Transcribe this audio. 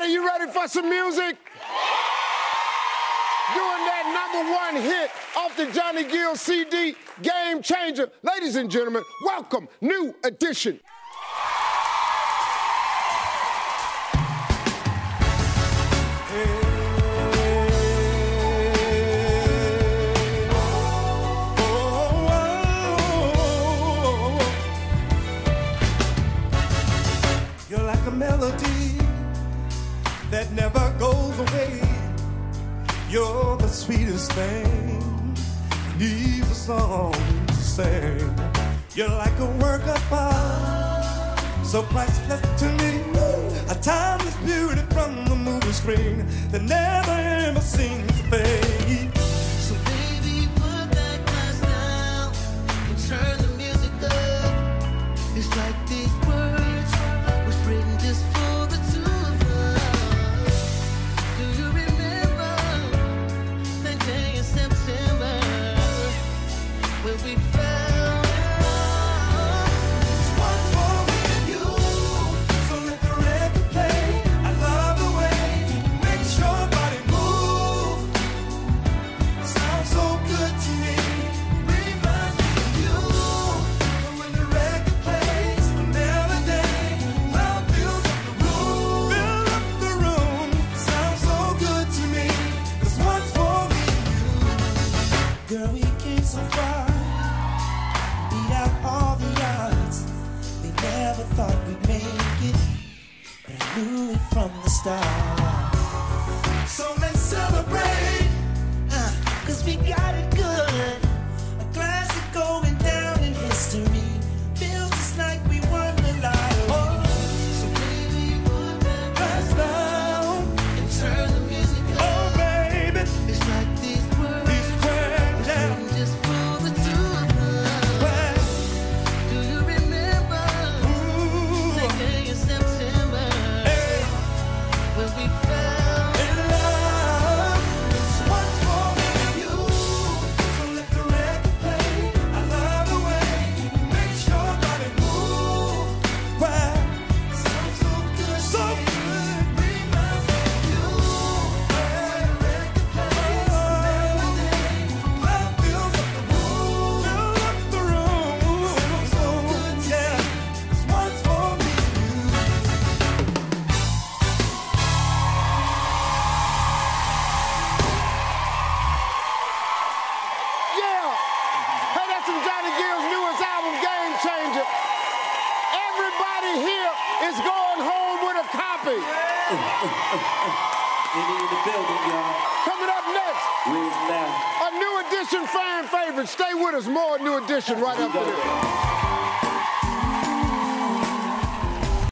for some music? Doing that number one hit off the Johnny Gill CD, Game Changer. Ladies and gentlemen, welcome, New Edition. Goes away. You're the sweetest thing. Need a song to sing. You're like a work of art, so priceless to me. A timeless beauty from the movie screen that never ever seems to fade. So baby, put that glass down and turn the music up. It's like these words was written just for start. So let's celebrate, Uh, Cause we got it copy. Any in the building, y'all. Coming up next, now. a new edition fan favorite. Stay with us, more new edition right after this.